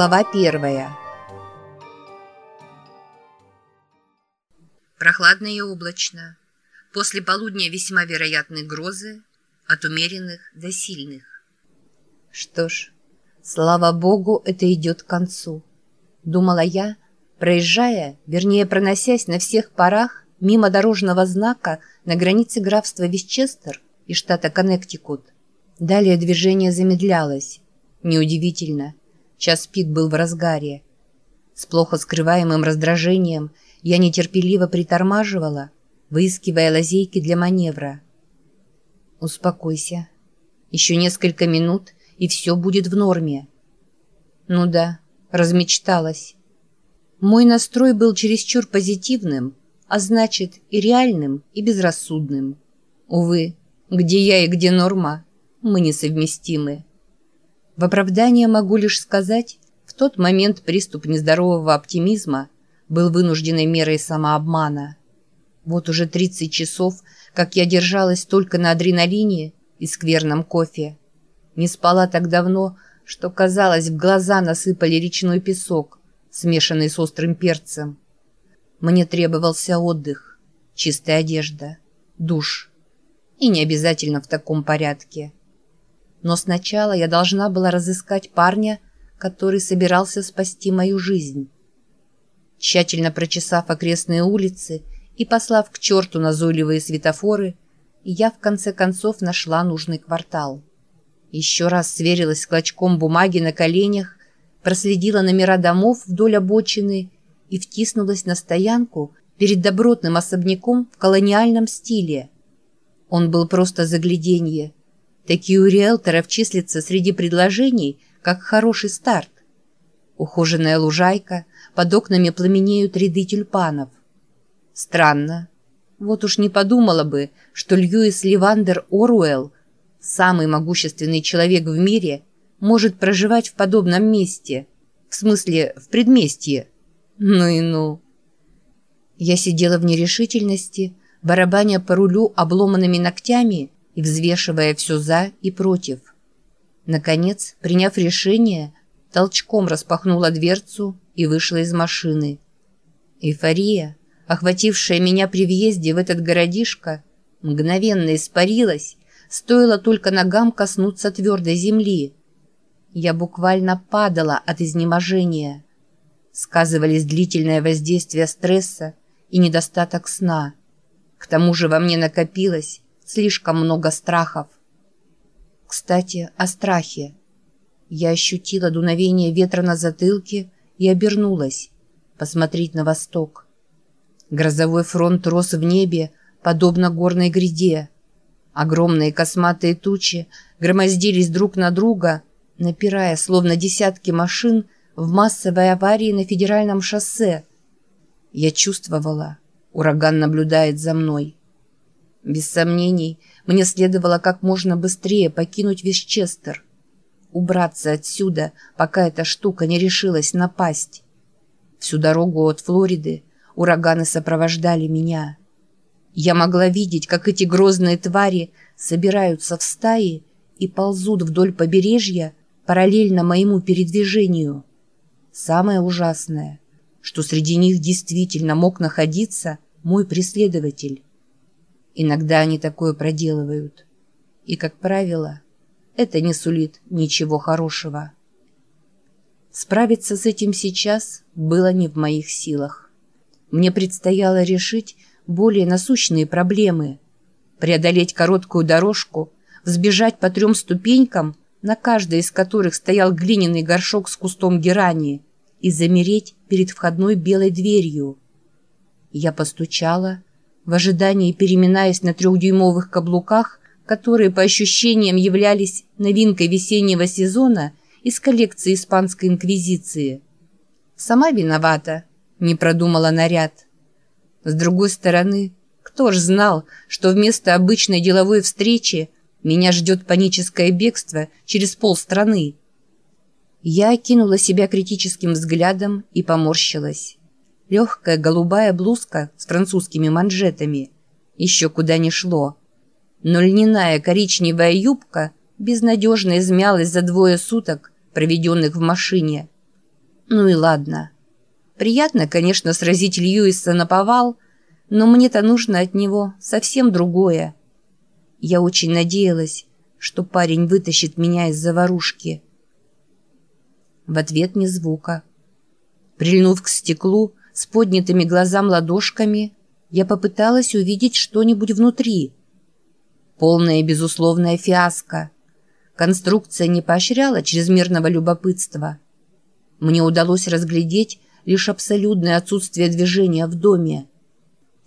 Глава первая Прохладно и облачно. После полудня весьма вероятны грозы, от умеренных до сильных. Что ж, слава богу, это идет к концу. Думала я, проезжая, вернее проносясь на всех парах мимо дорожного знака на границе графства Вестчестер и штата Коннектикут. Далее движение замедлялось. Неудивительно. Час пик был в разгаре. С плохо скрываемым раздражением я нетерпеливо притормаживала, выискивая лазейки для маневра. «Успокойся. Еще несколько минут, и все будет в норме». «Ну да, размечталась». Мой настрой был чересчур позитивным, а значит и реальным, и безрассудным. Увы, где я и где норма, мы несовместимы. В оправдание могу лишь сказать, в тот момент приступ нездорового оптимизма был вынужденной мерой самообмана. Вот уже 30 часов, как я держалась только на адреналине и скверном кофе. Не спала так давно, что, казалось, в глаза насыпали речной песок, смешанный с острым перцем. Мне требовался отдых, чистая одежда, душ. И не обязательно в таком порядке. Но сначала я должна была разыскать парня, который собирался спасти мою жизнь. Тщательно прочесав окрестные улицы и послав к черту назойливые светофоры, я в конце концов нашла нужный квартал. Еще раз сверилась с клочком бумаги на коленях, проследила номера домов вдоль обочины и втиснулась на стоянку перед добротным особняком в колониальном стиле. Он был просто загляденье – Такие у риэлторов числятся среди предложений, как хороший старт. Ухоженная лужайка, под окнами пламенеют ряды тюльпанов. Странно. Вот уж не подумала бы, что Льюис Ливандер Оруэлл, самый могущественный человек в мире, может проживать в подобном месте. В смысле, в предместье. Ну и ну. Я сидела в нерешительности, барабаня по рулю обломанными ногтями и взвешивая все «за» и «против». Наконец, приняв решение, толчком распахнула дверцу и вышла из машины. Эйфория, охватившая меня при въезде в этот городишко, мгновенно испарилась, стоило только ногам коснуться твердой земли. Я буквально падала от изнеможения. Сказывались длительное воздействие стресса и недостаток сна. К тому же во мне накопилось слишком много страхов. Кстати, о страхе. Я ощутила дуновение ветра на затылке и обернулась, посмотреть на восток. Грозовой фронт рос в небе, подобно горной гряде. Огромные косматые тучи громоздились друг на друга, напирая, словно десятки машин, в массовой аварии на федеральном шоссе. Я чувствовала, ураган наблюдает за мной. Без сомнений, мне следовало как можно быстрее покинуть Висчестер. Убраться отсюда, пока эта штука не решилась напасть. Всю дорогу от Флориды ураганы сопровождали меня. Я могла видеть, как эти грозные твари собираются в стаи и ползут вдоль побережья параллельно моему передвижению. Самое ужасное, что среди них действительно мог находиться мой преследователь. Иногда они такое проделывают. И, как правило, это не сулит ничего хорошего. Справиться с этим сейчас было не в моих силах. Мне предстояло решить более насущные проблемы. Преодолеть короткую дорожку, взбежать по трем ступенькам, на каждой из которых стоял глиняный горшок с кустом герани, и замереть перед входной белой дверью. Я постучала, в ожидании переминаясь на трехдюймовых каблуках, которые по ощущениям являлись новинкой весеннего сезона из коллекции испанской инквизиции. Сама виновата, не продумала наряд. С другой стороны, кто ж знал, что вместо обычной деловой встречи меня ждет паническое бегство через полстраны. Я окинула себя критическим взглядом и поморщилась. Легкая голубая блузка с французскими манжетами. Еще куда не шло. Но льняная коричневая юбка безнадежно измялась за двое суток, проведенных в машине. Ну и ладно. Приятно, конечно, сразить Льюиса на повал, но мне-то нужно от него совсем другое. Я очень надеялась, что парень вытащит меня из заварушки. В ответ ни звука. Прильнув к стеклу с поднятыми глазам ладошками, я попыталась увидеть что-нибудь внутри. Полная безусловная фиаско. Конструкция не поощряла чрезмерного любопытства. Мне удалось разглядеть лишь абсолютное отсутствие движения в доме.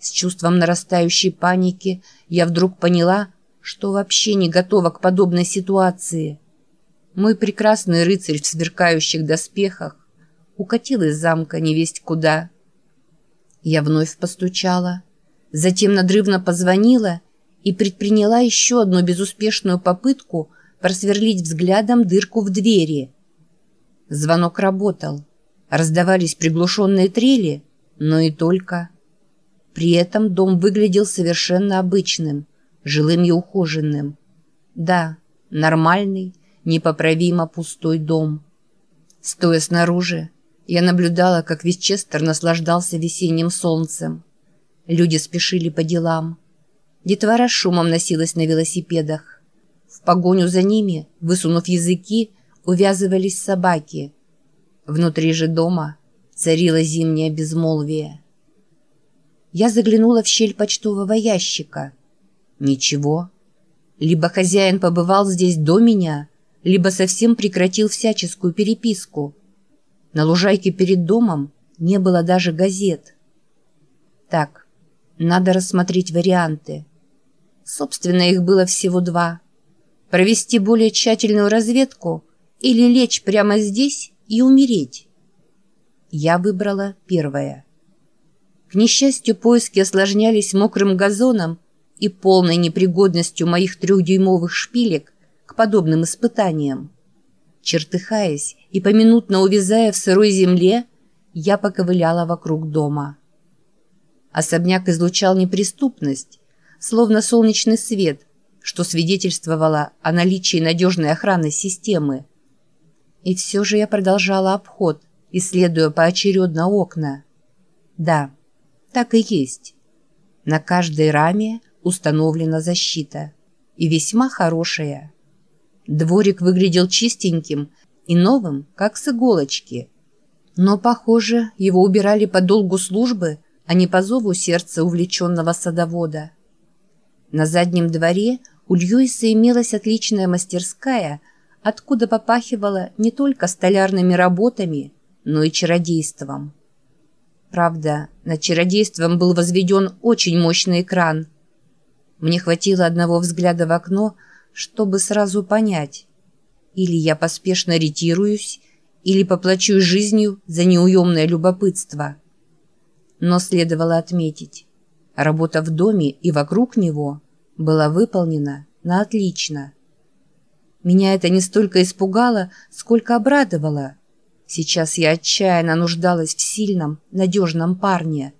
С чувством нарастающей паники я вдруг поняла, что вообще не готова к подобной ситуации. Мой прекрасный рыцарь в сверкающих доспехах укатил из замка невесть куда. Я вновь постучала, затем надрывно позвонила и предприняла еще одну безуспешную попытку просверлить взглядом дырку в двери. Звонок работал. Раздавались приглушенные трели, но и только. При этом дом выглядел совершенно обычным, жилым и ухоженным. Да, нормальный, непоправимо пустой дом. Стоя снаружи, я наблюдала, как Вестчестер наслаждался весенним солнцем. Люди спешили по делам. Детвора шумом носилась на велосипедах. В погоню за ними, высунув языки, увязывались собаки. Внутри же дома царило зимнее безмолвие. Я заглянула в щель почтового ящика. Ничего. Либо хозяин побывал здесь до меня, либо совсем прекратил всяческую переписку. На лужайке перед домом не было даже газет. Так, надо рассмотреть варианты. Собственно, их было всего два. Провести более тщательную разведку или лечь прямо здесь и умереть. Я выбрала первое. К несчастью, поиски осложнялись мокрым газоном и полной непригодностью моих трехдюймовых шпилек к подобным испытаниям. Чертыхаясь и поминутно увязая в сырой земле, я поковыляла вокруг дома. Особняк излучал неприступность, словно солнечный свет, что свидетельствовало о наличии надежной охранной системы. И все же я продолжала обход, исследуя поочередно окна. Да, так и есть. На каждой раме установлена защита. И весьма хорошая. Дворик выглядел чистеньким и новым, как с иголочки. Но, похоже, его убирали по долгу службы, а не по зову сердца увлеченного садовода. На заднем дворе у Льюиса имелась отличная мастерская, откуда попахивала не только столярными работами, но и чародейством. Правда, над чародейством был возведен очень мощный экран. Мне хватило одного взгляда в окно, чтобы сразу понять. Или я поспешно ретируюсь, или поплачусь жизнью за неуемное любопытство. Но следовало отметить, работа в доме и вокруг него была выполнена на отлично. Меня это не столько испугало, сколько обрадовало. Сейчас я отчаянно нуждалась в сильном, надежном парне.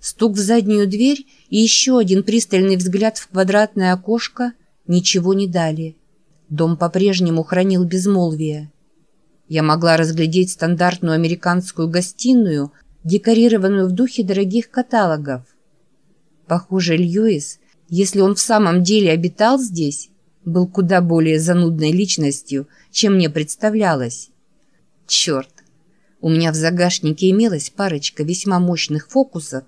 Стук в заднюю дверь и еще один пристальный взгляд в квадратное окошко ничего не дали. Дом по-прежнему хранил безмолвие. Я могла разглядеть стандартную американскую гостиную, декорированную в духе дорогих каталогов. Похоже, Льюис, если он в самом деле обитал здесь, был куда более занудной личностью, чем мне представлялось. Черт! У меня в загашнике имелась парочка весьма мощных фокусов,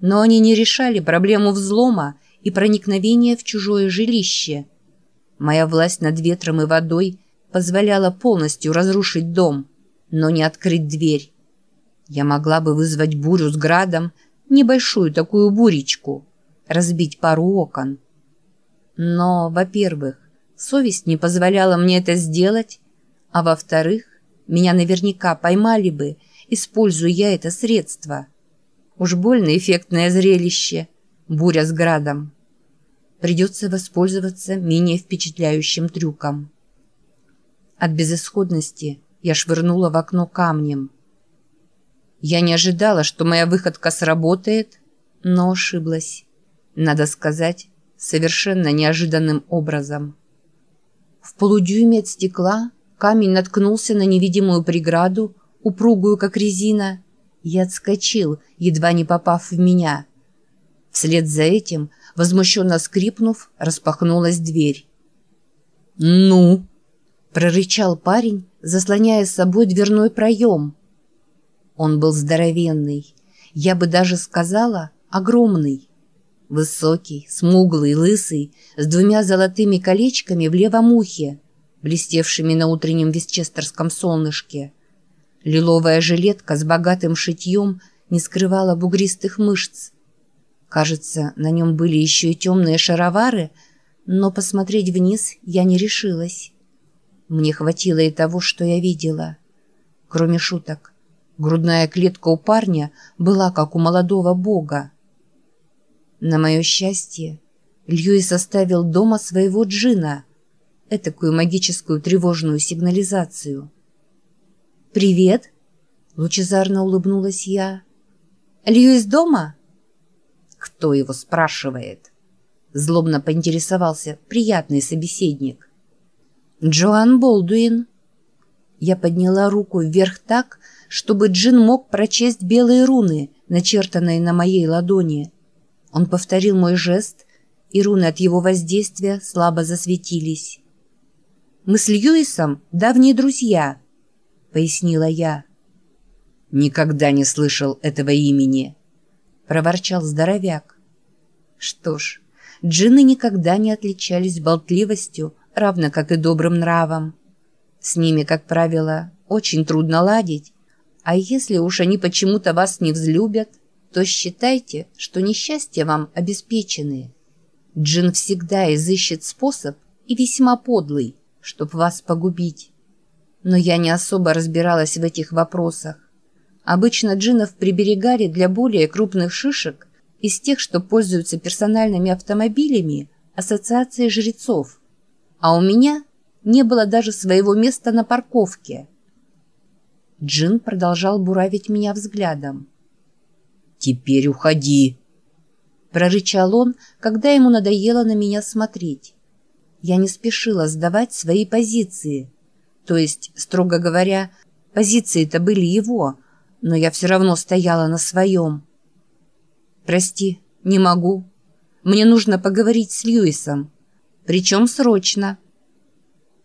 но они не решали проблему взлома и проникновения в чужое жилище. Моя власть над ветром и водой позволяла полностью разрушить дом, но не открыть дверь. Я могла бы вызвать бурю с градом, небольшую такую буречку, разбить пару окон. Но, во-первых, совесть не позволяла мне это сделать, а во-вторых, меня наверняка поймали бы, используя я это средство. Уж больно эффектное зрелище. Буря с градом. Придется воспользоваться менее впечатляющим трюком. От безысходности я швырнула в окно камнем. Я не ожидала, что моя выходка сработает, но ошиблась. Надо сказать, совершенно неожиданным образом. В полудюйме от стекла камень наткнулся на невидимую преграду упругую, как резина, и отскочил, едва не попав в меня. Вслед за этим, возмущенно скрипнув, распахнулась дверь. «Ну?» — прорычал парень, заслоняя с собой дверной проем. Он был здоровенный, я бы даже сказала, огромный. Высокий, смуглый, лысый, с двумя золотыми колечками в левом ухе, блестевшими на утреннем вестчестерском солнышке. Лиловая жилетка с богатым шитьем не скрывала бугристых мышц. Кажется, на нем были еще и темные шаровары, но посмотреть вниз я не решилась. Мне хватило и того, что я видела. Кроме шуток, грудная клетка у парня была как у молодого бога. На мое счастье, Льюис оставил дома своего джина, этакую магическую тревожную сигнализацию. «Привет!» — лучезарно улыбнулась я. «Льюис дома?» «Кто его спрашивает?» Злобно поинтересовался приятный собеседник. «Джоан Болдуин». Я подняла руку вверх так, чтобы Джин мог прочесть белые руны, начертанные на моей ладони. Он повторил мой жест, и руны от его воздействия слабо засветились. «Мы с Льюисом давние друзья», — пояснила я. «Никогда не слышал этого имени», — проворчал здоровяк. Что ж, джинны никогда не отличались болтливостью, равно как и добрым нравом. С ними, как правило, очень трудно ладить, а если уж они почему-то вас не взлюбят, то считайте, что несчастья вам обеспечены. Джин всегда изыщет способ и весьма подлый, чтоб вас погубить. Но я не особо разбиралась в этих вопросах. Обычно джинов приберегали для более крупных шишек из тех, что пользуются персональными автомобилями Ассоциации жрецов. А у меня не было даже своего места на парковке. Джин продолжал буравить меня взглядом. «Теперь уходи!» Прорычал он, когда ему надоело на меня смотреть. Я не спешила сдавать свои позиции. То есть, строго говоря, позиции-то были его, но я все равно стояла на своем. «Прости, не могу. Мне нужно поговорить с Льюисом. Причем срочно».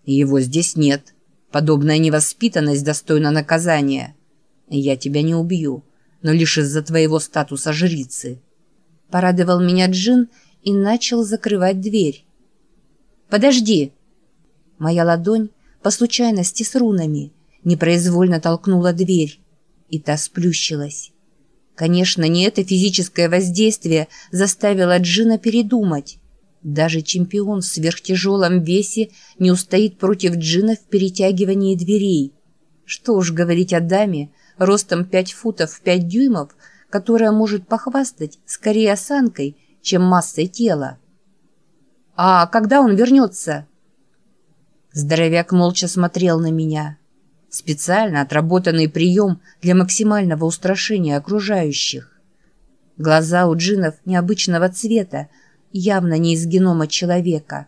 «Его здесь нет. Подобная невоспитанность достойна наказания. Я тебя не убью» но лишь из-за твоего статуса жрицы. Порадовал меня Джин и начал закрывать дверь. «Подожди!» Моя ладонь, по случайности с рунами, непроизвольно толкнула дверь, и та сплющилась. Конечно, не это физическое воздействие заставило Джина передумать. Даже чемпион в сверхтяжелом весе не устоит против Джина в перетягивании дверей. Что уж говорить о даме, ростом 5 футов 5 дюймов, которая может похвастать скорее осанкой, чем массой тела. «А когда он вернется?» Здоровяк молча смотрел на меня. Специально отработанный прием для максимального устрашения окружающих. Глаза у джинов необычного цвета, явно не из генома человека.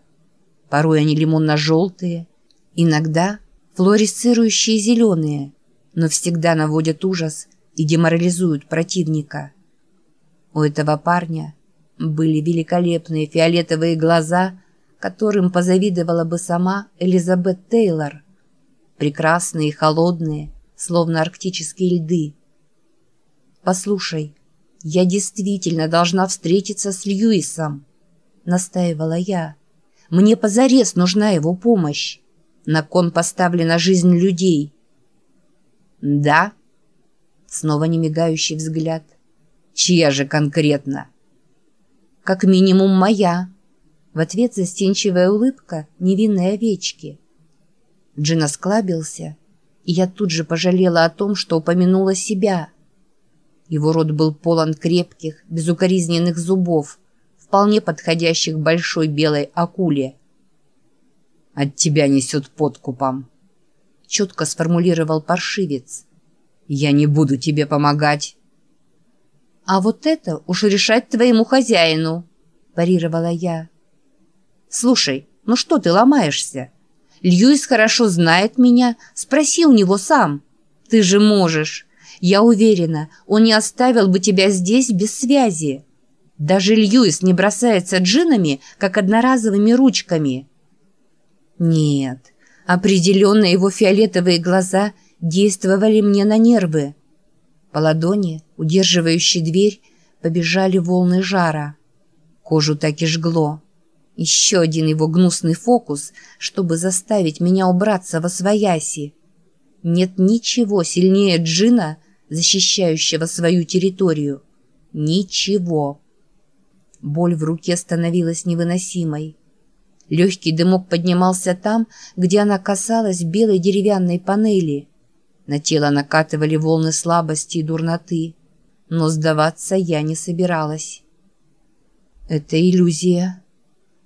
Порой они лимонно-желтые, иногда флуоресцирующие зеленые – но всегда наводят ужас и деморализуют противника. У этого парня были великолепные фиолетовые глаза, которым позавидовала бы сама Элизабет Тейлор. Прекрасные и холодные, словно арктические льды. «Послушай, я действительно должна встретиться с Льюисом», — настаивала я. «Мне позарез нужна его помощь. На кон поставлена жизнь людей». «Да?» Снова немигающий взгляд. «Чья же конкретно?» «Как минимум моя». В ответ застенчивая улыбка невинной овечки. Джин осклабился, и я тут же пожалела о том, что упомянула себя. Его рот был полон крепких, безукоризненных зубов, вполне подходящих большой белой акуле. «От тебя несет подкупом», четко сформулировал паршивец. «Я не буду тебе помогать». «А вот это уж решать твоему хозяину», – парировала я. «Слушай, ну что ты ломаешься? Льюис хорошо знает меня, спроси у него сам. Ты же можешь. Я уверена, он не оставил бы тебя здесь без связи. Даже Льюис не бросается джинами, как одноразовыми ручками. Нет, определенно его фиолетовые глаза действовали мне на нервы. По ладони, удерживающей дверь, побежали волны жара. Кожу так и жгло. Еще один его гнусный фокус, чтобы заставить меня убраться во свояси. Нет ничего сильнее джина, защищающего свою территорию. Ничего. Боль в руке становилась невыносимой. Легкий дымок поднимался там, где она касалась белой деревянной панели. На тело накатывали волны слабости и дурноты, но сдаваться я не собиралась. «Это иллюзия», —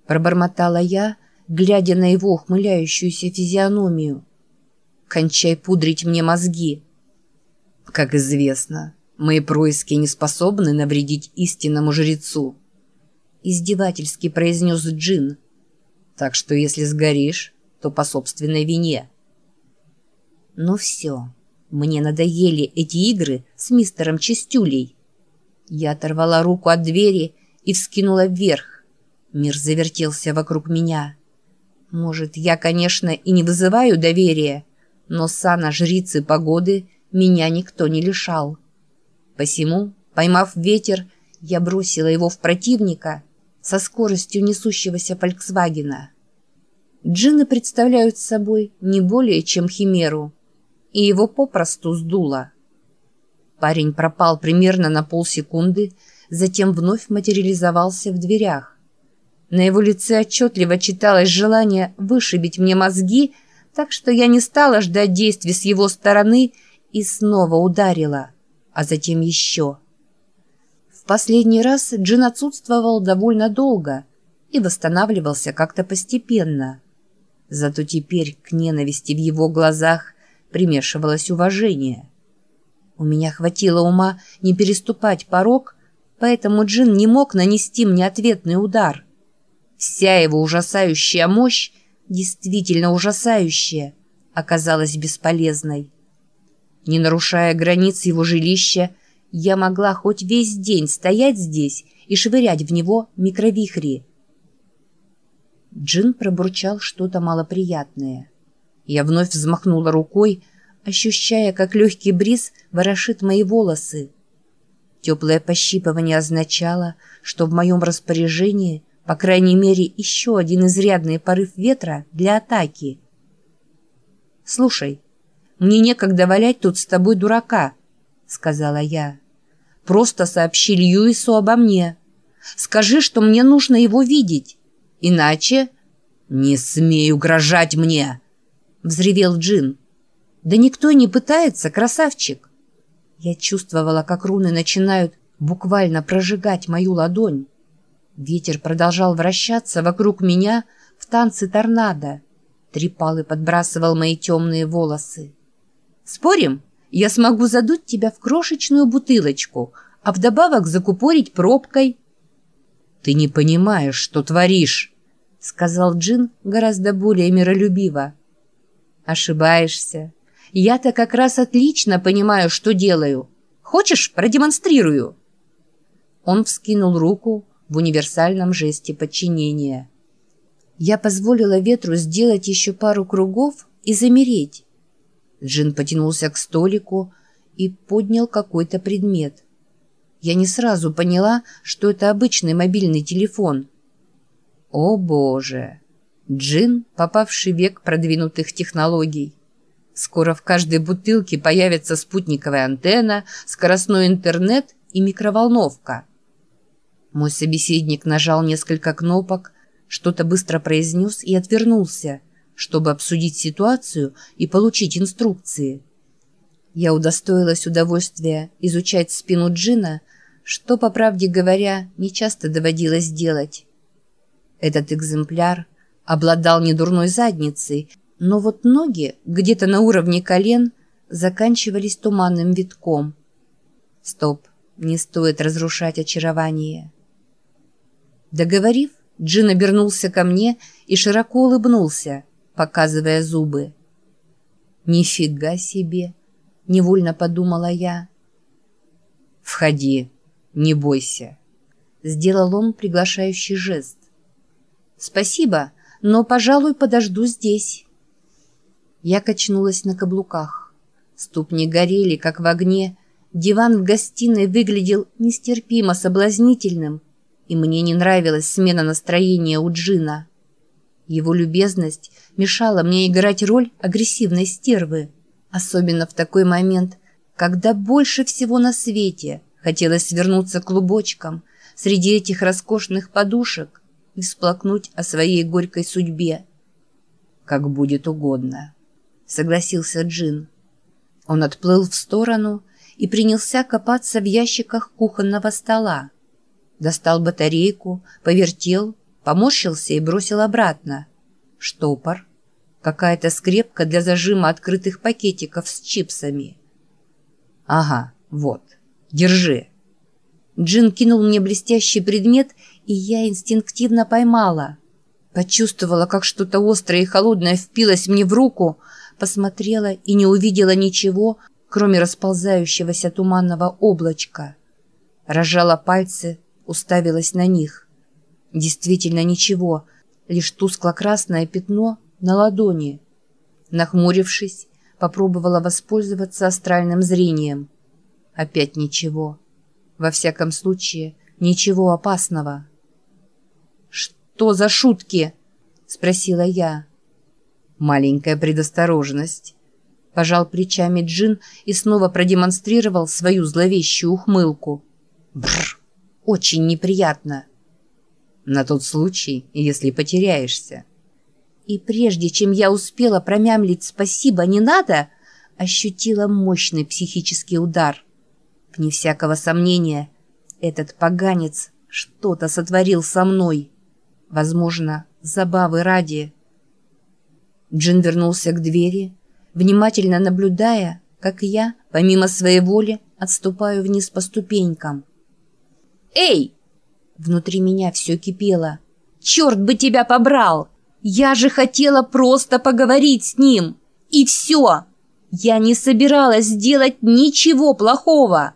пробормотала я, глядя на его ухмыляющуюся физиономию. «Кончай пудрить мне мозги». «Как известно, мои происки не способны навредить истинному жрецу», — издевательски произнес Джин. «Так что если сгоришь, то по собственной вине». «Ну все, мне надоели эти игры с мистером Чистюлей». Я оторвала руку от двери и вскинула вверх. Мир завертелся вокруг меня. Может, я, конечно, и не вызываю доверия, но сана жрицы погоды меня никто не лишал. Посему, поймав ветер, я бросила его в противника со скоростью несущегося «Фольксвагена». Джины представляют собой не более чем химеру, и его попросту сдуло. Парень пропал примерно на полсекунды, затем вновь материализовался в дверях. На его лице отчетливо читалось желание вышибить мне мозги, так что я не стала ждать действий с его стороны и снова ударила, а затем еще. В последний раз Джин отсутствовал довольно долго и восстанавливался как-то постепенно. Зато теперь к ненависти в его глазах примешивалось уважение. У меня хватило ума не переступать порог, поэтому Джин не мог нанести мне ответный удар. Вся его ужасающая мощь, действительно ужасающая, оказалась бесполезной. Не нарушая границ его жилища, я могла хоть весь день стоять здесь и швырять в него микровихри. Джин пробурчал что-то малоприятное. Я вновь взмахнула рукой, ощущая, как легкий бриз ворошит мои волосы. Теплое пощипывание означало, что в моем распоряжении, по крайней мере, еще один изрядный порыв ветра для атаки. «Слушай, мне некогда валять тут с тобой дурака», — сказала я. «Просто сообщи Льюису обо мне. Скажи, что мне нужно его видеть. Иначе...» «Не смей угрожать мне!» — взревел Джин. «Да никто не пытается, красавчик!» Я чувствовала, как руны начинают буквально прожигать мою ладонь. Ветер продолжал вращаться вокруг меня в танце торнадо. Трепал и подбрасывал мои темные волосы. «Спорим, я смогу задуть тебя в крошечную бутылочку, а вдобавок закупорить пробкой?» «Ты не понимаешь, что творишь», — сказал Джин гораздо более миролюбиво. «Ошибаешься. Я-то как раз отлично понимаю, что делаю. Хочешь, продемонстрирую?» Он вскинул руку в универсальном жесте подчинения. Я позволила ветру сделать еще пару кругов и замереть. Джин потянулся к столику и поднял какой-то предмет. Я не сразу поняла, что это обычный мобильный телефон. О боже! Джин, попавший в век продвинутых технологий. Скоро в каждой бутылке появится спутниковая антенна, скоростной интернет и микроволновка. Мой собеседник нажал несколько кнопок, что-то быстро произнес и отвернулся, чтобы обсудить ситуацию и получить инструкции. Я удостоилась удовольствия изучать спину Джина, что, по правде говоря, нечасто доводилось делать. Этот экземпляр обладал недурной задницей, но вот ноги, где-то на уровне колен, заканчивались туманным витком. Стоп, не стоит разрушать очарование. Договорив, Джин обернулся ко мне и широко улыбнулся, показывая зубы. Нифига себе! Невольно подумала я. «Входи, не бойся», — сделал он приглашающий жест. «Спасибо, но, пожалуй, подожду здесь». Я качнулась на каблуках. Ступни горели, как в огне. Диван в гостиной выглядел нестерпимо соблазнительным, и мне не нравилась смена настроения у Джина. Его любезность мешала мне играть роль агрессивной стервы, особенно в такой момент, когда больше всего на свете хотелось свернуться клубочком среди этих роскошных подушек и всплакнуть о своей горькой судьбе. «Как будет угодно», — согласился Джин. Он отплыл в сторону и принялся копаться в ящиках кухонного стола. Достал батарейку, повертел, поморщился и бросил обратно. Штопор. Какая-то скрепка для зажима открытых пакетиков с чипсами. «Ага, вот, держи». Джин кинул мне блестящий предмет, и я инстинктивно поймала. Почувствовала, как что-то острое и холодное впилось мне в руку, посмотрела и не увидела ничего, кроме расползающегося туманного облачка. Разжала пальцы, уставилась на них. Действительно ничего, лишь тускло-красное пятно на ладони. Нахмурившись, попробовала воспользоваться астральным зрением. Опять ничего. Во всяком случае, ничего опасного. «Что за шутки?» — спросила я. «Маленькая предосторожность». Пожал плечами Джин и снова продемонстрировал свою зловещую ухмылку. Бррр, очень неприятно. На тот случай, если потеряешься. И прежде чем я успела промямлить «спасибо, не надо», ощутила мощный психический удар. Вне всякого сомнения, этот поганец что-то сотворил со мной. Возможно, забавы ради. Джин вернулся к двери, внимательно наблюдая, как я, помимо своей воли, отступаю вниз по ступенькам. «Эй!» Внутри меня все кипело. «Черт бы тебя побрал!» Я же хотела просто поговорить с ним. И все. Я не собиралась сделать ничего плохого.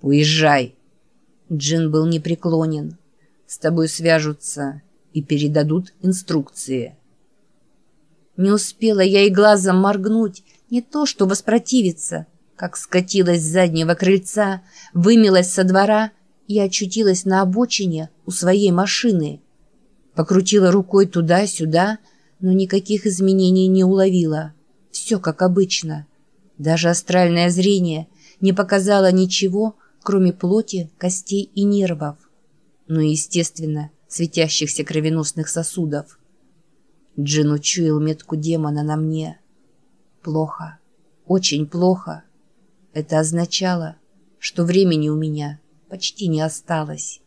Уезжай. Джин был непреклонен. С тобой свяжутся и передадут инструкции. Не успела я и глазом моргнуть, не то что воспротивиться, как скатилась с заднего крыльца, вымилась со двора и очутилась на обочине у своей машины. Покрутила рукой туда-сюда, но никаких изменений не уловила. Все как обычно. Даже астральное зрение не показало ничего, кроме плоти, костей и нервов. Ну и, естественно, светящихся кровеносных сосудов. Джин учуял метку демона на мне. Плохо. Очень плохо. Это означало, что времени у меня почти не осталось.